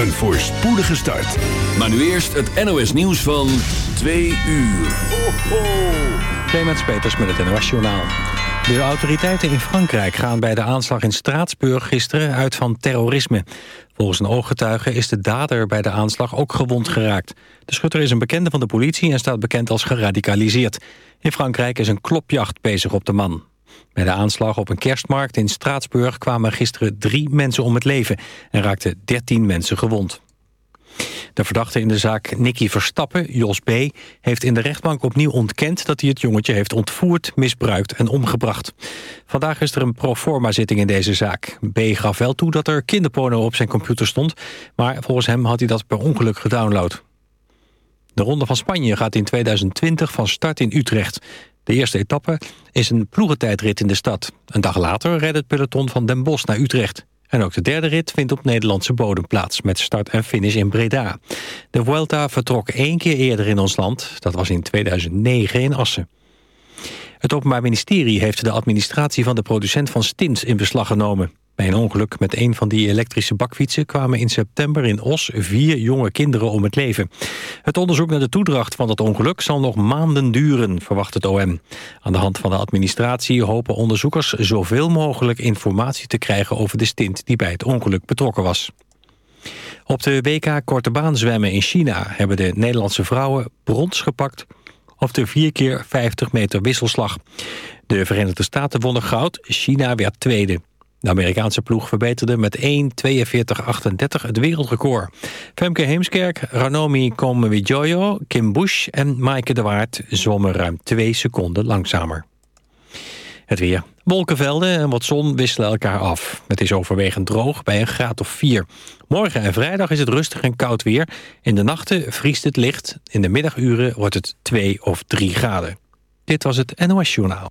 een voorspoedige start. Maar nu eerst het NOS nieuws van 2 uur. Ho, ho. Clemens Peters met het NOS. De autoriteiten in Frankrijk gaan bij de aanslag in Straatsburg gisteren uit van terrorisme. Volgens een ooggetuige is de dader bij de aanslag ook gewond geraakt. De schutter is een bekende van de politie en staat bekend als geradicaliseerd. In Frankrijk is een klopjacht bezig op de man. Bij de aanslag op een kerstmarkt in Straatsburg kwamen gisteren drie mensen om het leven en raakten dertien mensen gewond. De verdachte in de zaak Nicky Verstappen, Jos B., heeft in de rechtbank opnieuw ontkend dat hij het jongetje heeft ontvoerd, misbruikt en omgebracht. Vandaag is er een proforma-zitting in deze zaak. B. gaf wel toe dat er kinderporno op zijn computer stond, maar volgens hem had hij dat per ongeluk gedownload. De Ronde van Spanje gaat in 2020 van start in Utrecht. De eerste etappe is een ploegentijdrit in de stad. Een dag later redt het peloton van Den Bosch naar Utrecht. En ook de derde rit vindt op Nederlandse bodem plaats... met start en finish in Breda. De Vuelta vertrok één keer eerder in ons land. Dat was in 2009 in Assen. Het Openbaar Ministerie heeft de administratie van de producent van stint in beslag genomen. Bij een ongeluk met een van die elektrische bakfietsen... kwamen in september in Os vier jonge kinderen om het leven. Het onderzoek naar de toedracht van dat ongeluk... zal nog maanden duren, verwacht het OM. Aan de hand van de administratie hopen onderzoekers... zoveel mogelijk informatie te krijgen over de stint... die bij het ongeluk betrokken was. Op de WK Korte Baan zwemmen in China... hebben de Nederlandse vrouwen brons gepakt op de 4 keer 50 meter wisselslag. De Verenigde Staten wonnen goud, China werd tweede. De Amerikaanse ploeg verbeterde met 1.42.38 het wereldrecord. Femke Heemskerk, Ranomi Komwijoyo, Kim Bush en Maaike de Waard zwommen ruim 2 seconden langzamer. Het weer. Wolkenvelden en wat zon wisselen elkaar af. Het is overwegend droog bij een graad of 4. Morgen en vrijdag is het rustig en koud weer. In de nachten vriest het licht. In de middaguren wordt het 2 of 3 graden. Dit was het NOS Journaal.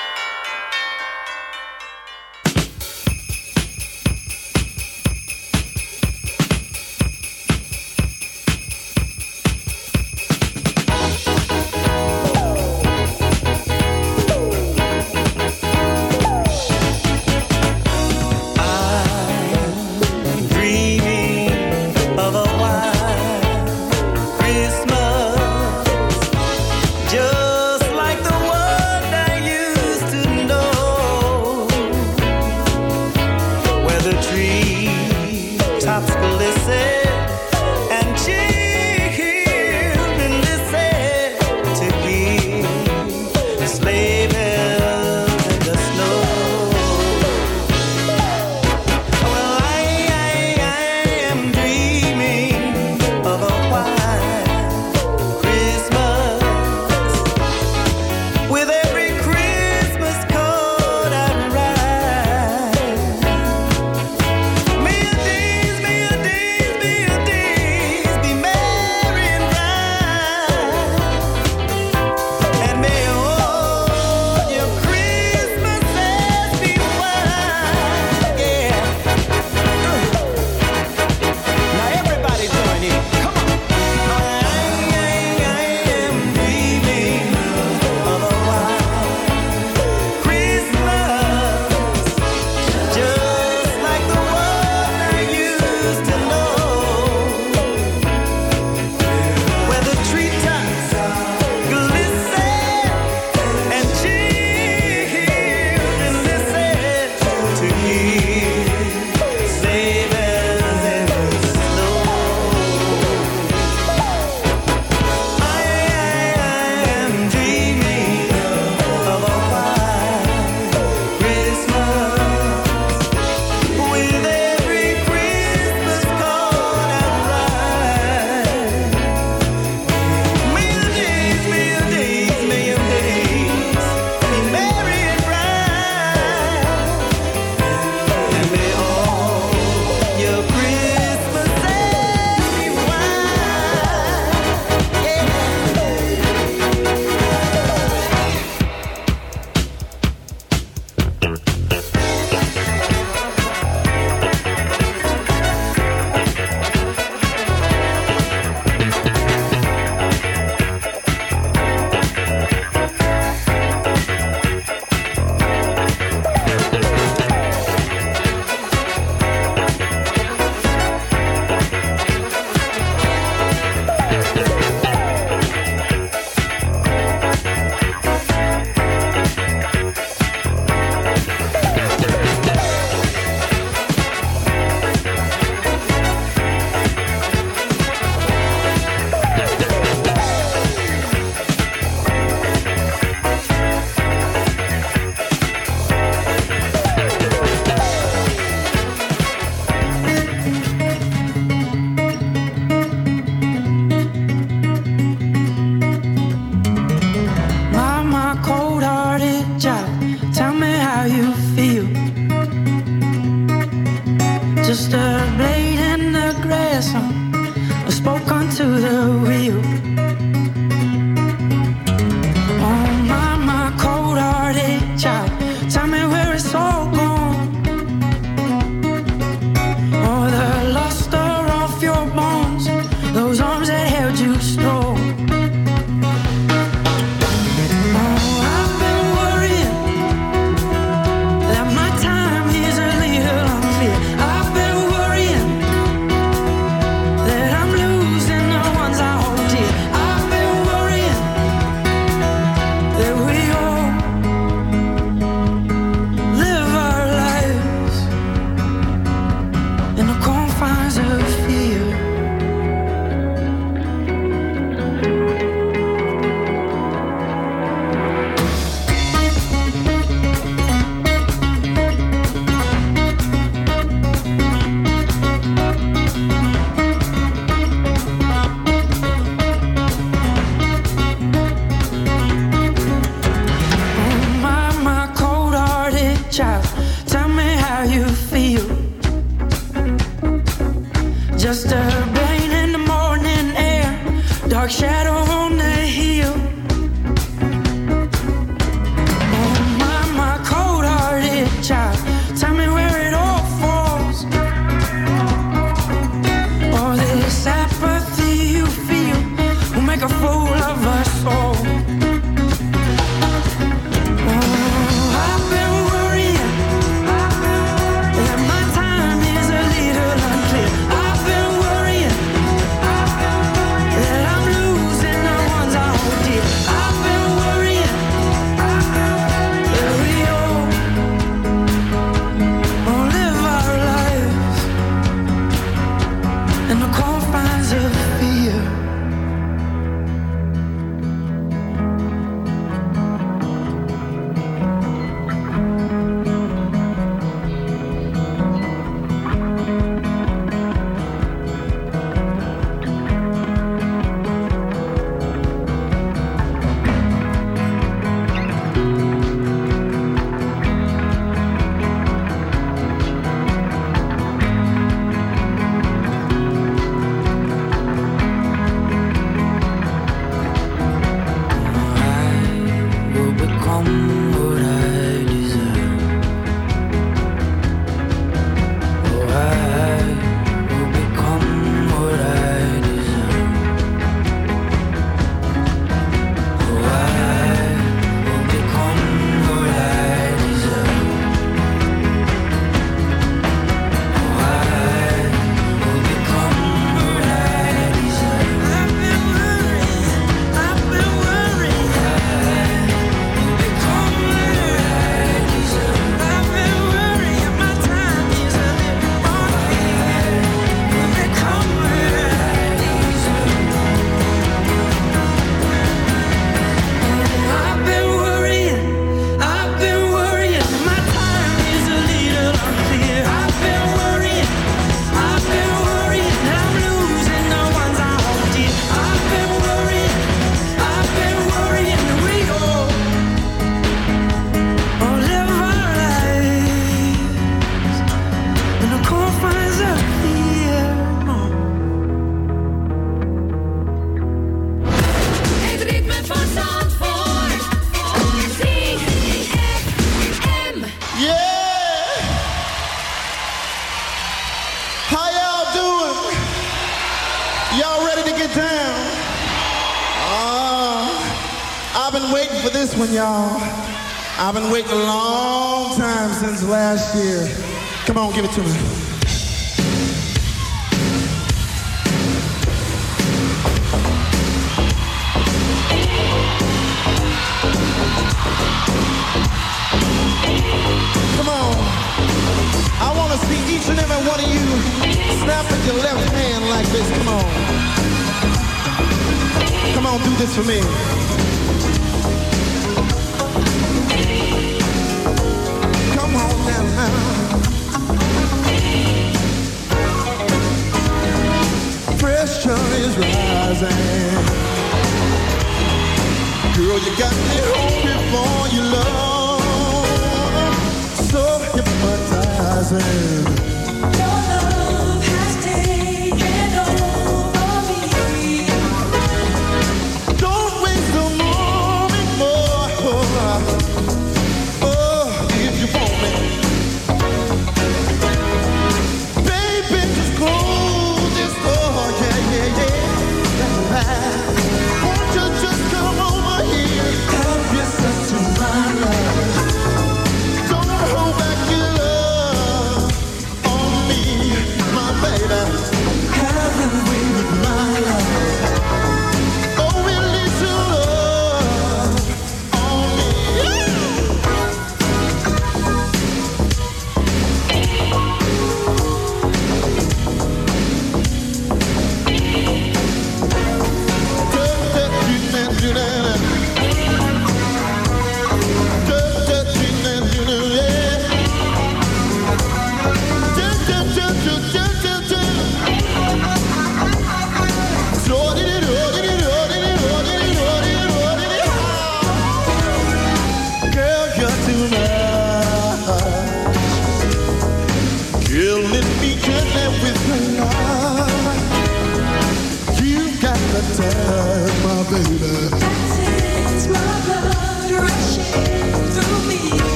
Give it to me.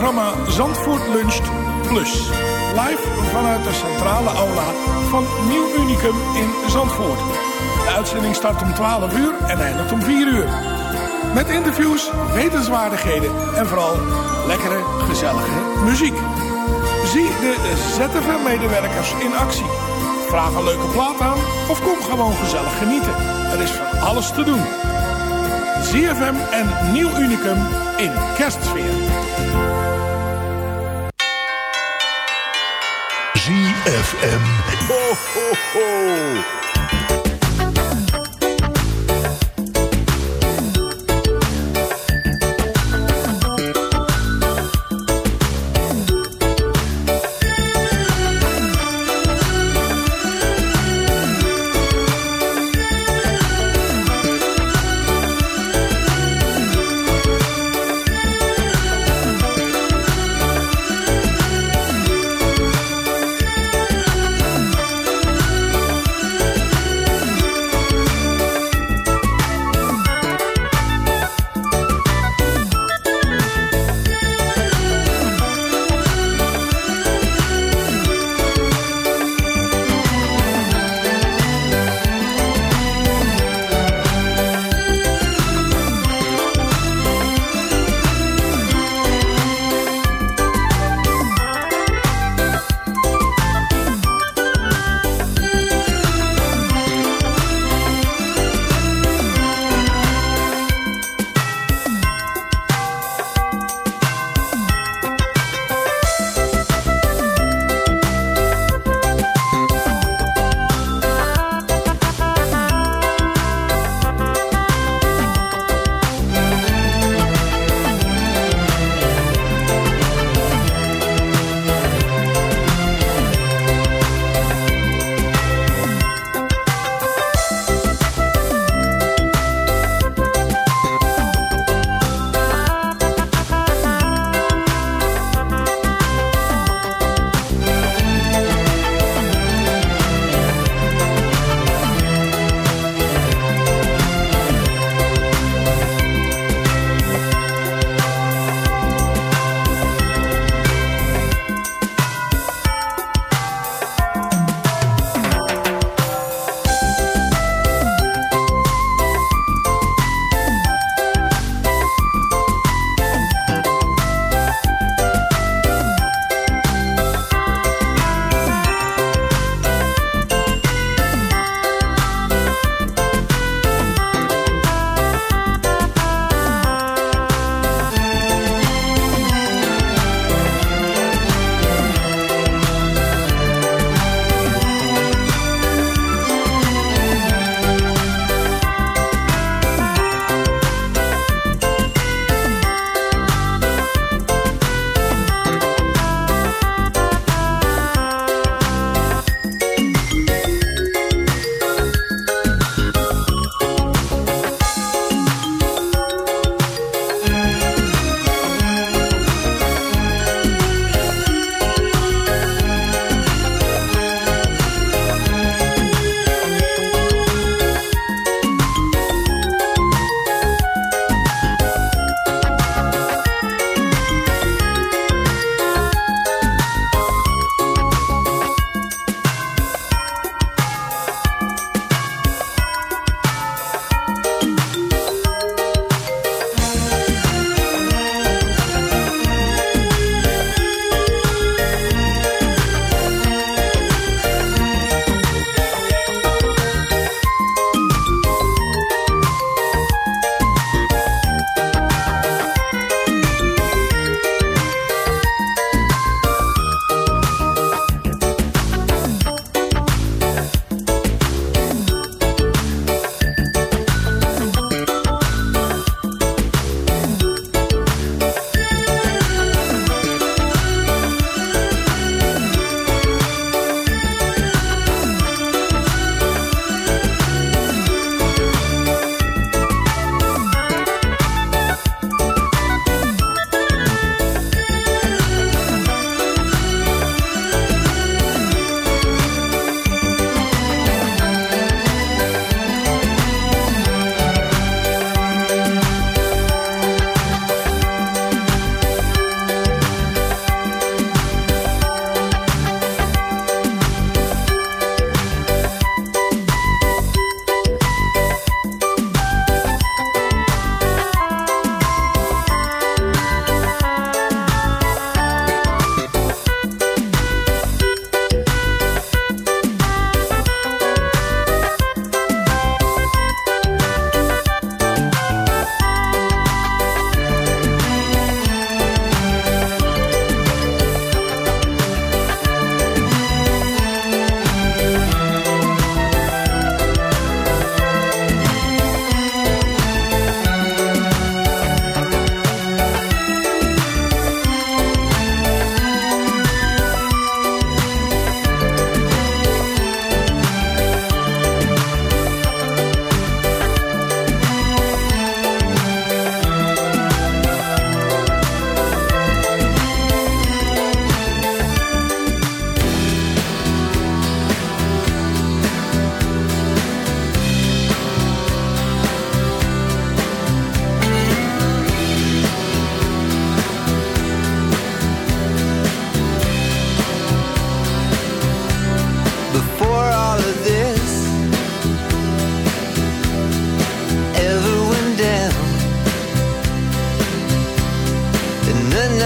Programma Zandvoort Luncht Plus. Live vanuit de centrale aula van Nieuw Unicum in Zandvoort. De uitzending start om 12 uur en eindigt om 4 uur. Met interviews, wetenswaardigheden en vooral lekkere, gezellige muziek. Zie de ZFM-medewerkers in actie. Vraag een leuke plaat aan of kom gewoon gezellig genieten. Er is van alles te doen. ZFM en Nieuw Unicum in kerstsfeer. ZFM. Ho, ho, ho.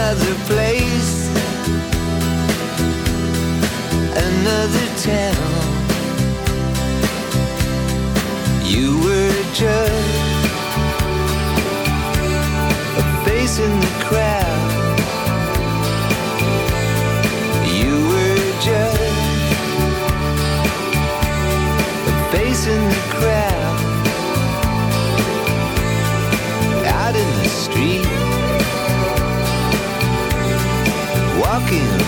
another place, another town. You were just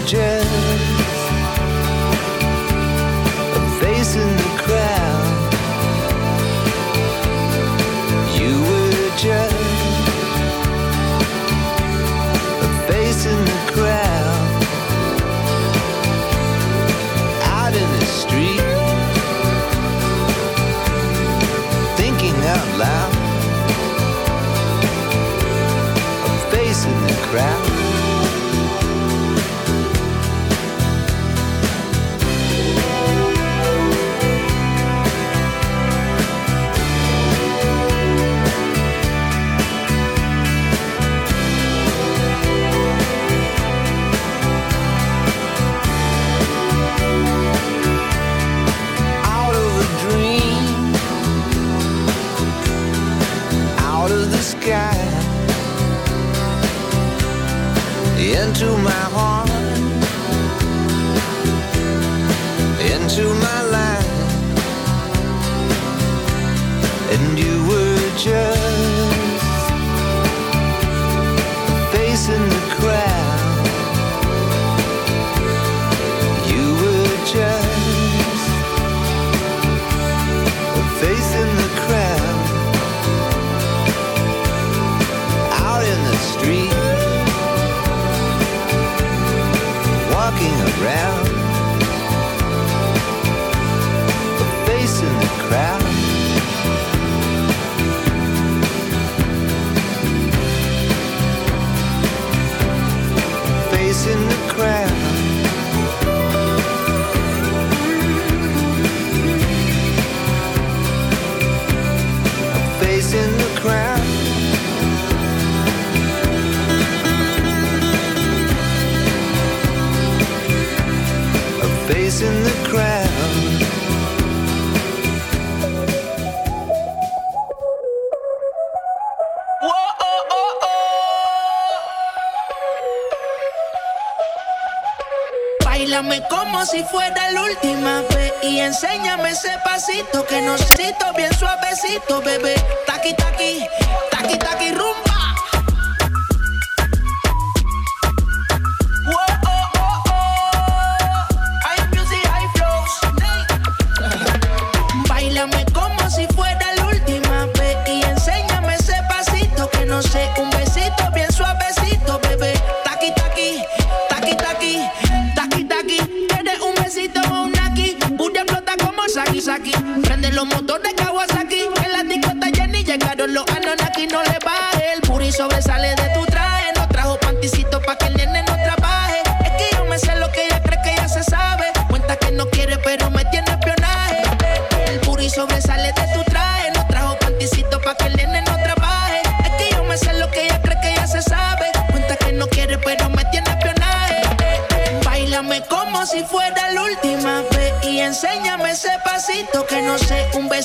messages. A face in the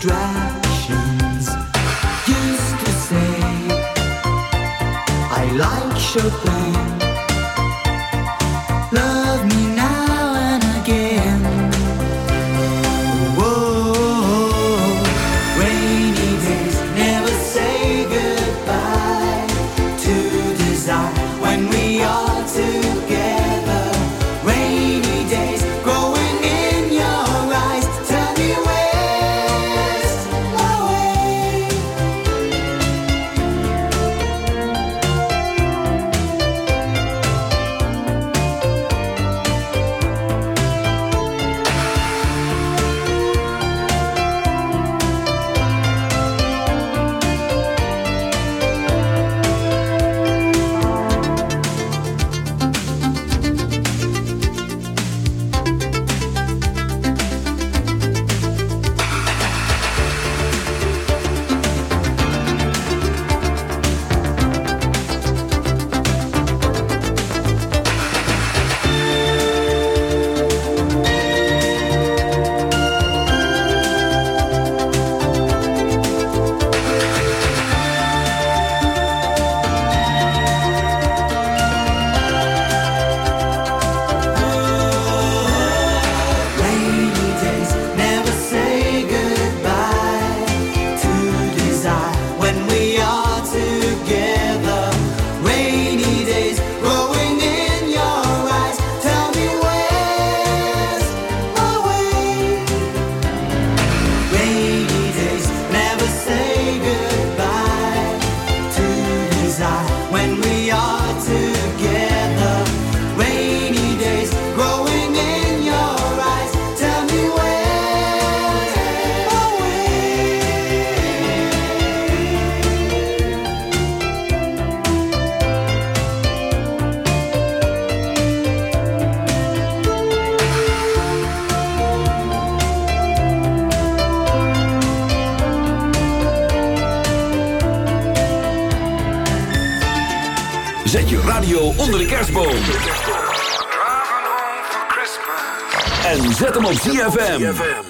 Distractions used to say, I like Chopin. Kerstboom. En zet hem op ZFM.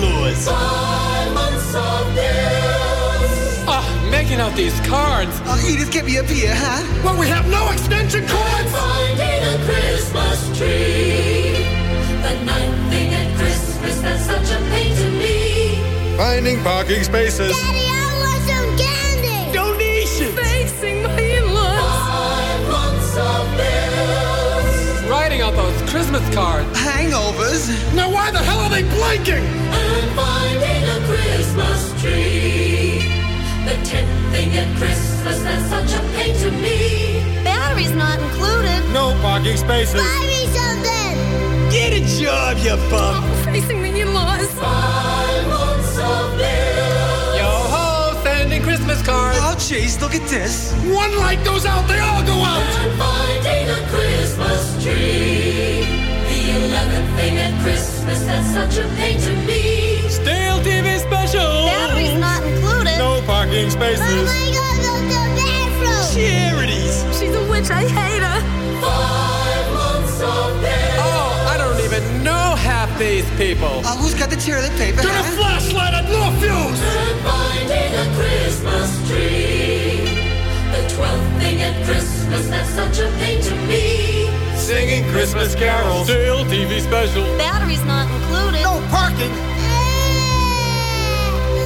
Months of bills picking ah, out these cards? Oh, Edith, get me up here, huh? Well, we have no extension cords. Finding a Christmas tree. The ninth thing at Christmas that's such a pain to me. Finding parking spaces. Daddy, I want some candy. Donations. Facing my in-laws. Five months of bills. Writing out those Christmas cards. Hangovers. Now, why the hell are they blinking? And finding a Christmas tree. The tenth thing at Christmas that's such a pain to me. Batteries not included. No parking spaces. Buy me something. Get a job, you bum. Oh, facing the in-laws. Five months of bills. Yo ho, sending Christmas cards. Oh, jeez, look at this. One light goes out, they all go out. And finding a Christmas tree. The eleventh thing at Christmas that's such a pain to me. Stale TV special. Batteries not included. No parking spaces. Mama, you gotta go to the bathroom. Charities. She's a witch, I hate her. Five months of bills. Oh, I don't even know half these people. Uh, who's got the toilet paper? Get a flashlight and no fuse. And finding a Christmas tree. The twelfth thing at Christmas that's such a pain to me. Singing Christmas carols. Stale TV special. Batteries not included. No parking. Eh.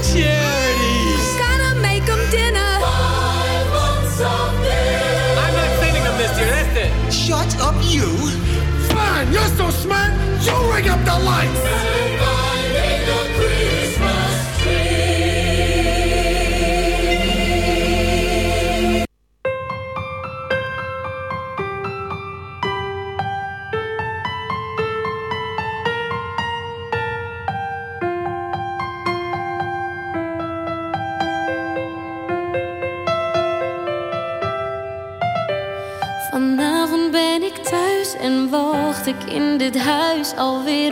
Charities. Gotta make them dinner. Five months of bills. I'm not sending them this year, that's it. Shut up, you. Fine, you're so smart. You ring up the lights.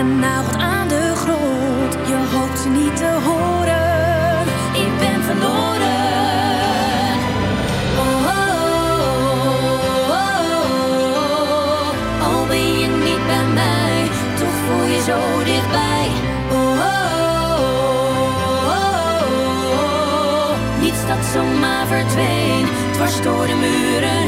genageld aan de grond. Je hoopt niet te horen. Ik ben verloren. Oh, oh, oh, oh. Al ben je niet bij mij, toch voel je zo dichtbij. Oh, oh, oh, oh. Niets dat zomaar verdween, dwars door de muren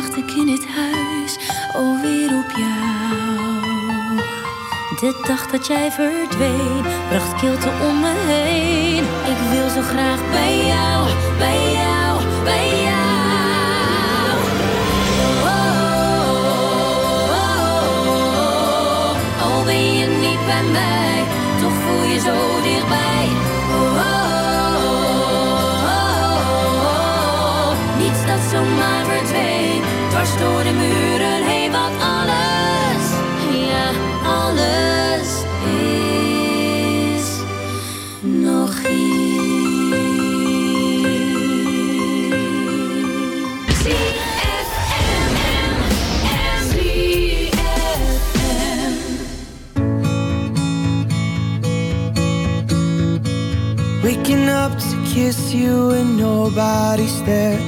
wacht ik in het huis alweer op jou. De dag dat jij verdween, bracht kilte om me heen. Ik wil zo graag bij jou, bij jou, bij jou. Oh, oh, oh, oh. Ben je niet bij mij, toch voel je zo dichtbij. Oh, oh, oh, oh, oh. Niets dat zomaar verdween, dwars door de muren heen, wat alles, ja, alles is nog hier. CFMM, Waking up to kiss you and nobody's there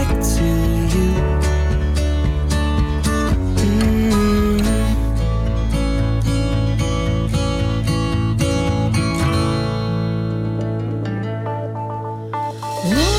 ね。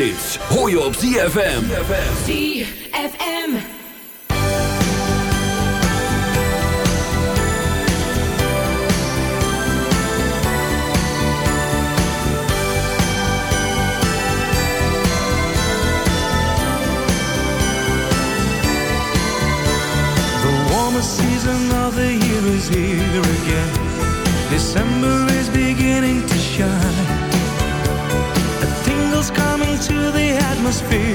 Allergrootste kersthits hoor je op ZFM. ZFM. The warmest season of the year is here again. Atmosphere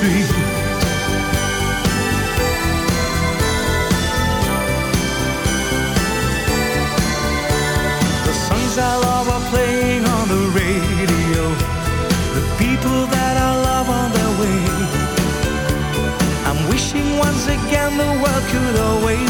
Tree. The songs I love are playing on the radio. The people that I love on their way. I'm wishing once again the world could always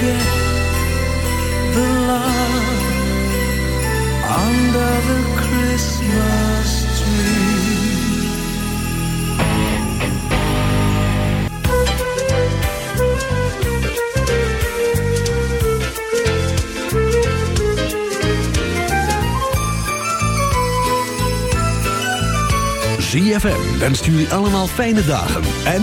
Forget the love under the Christmas tree. ZFM wenst jullie allemaal fijne dagen en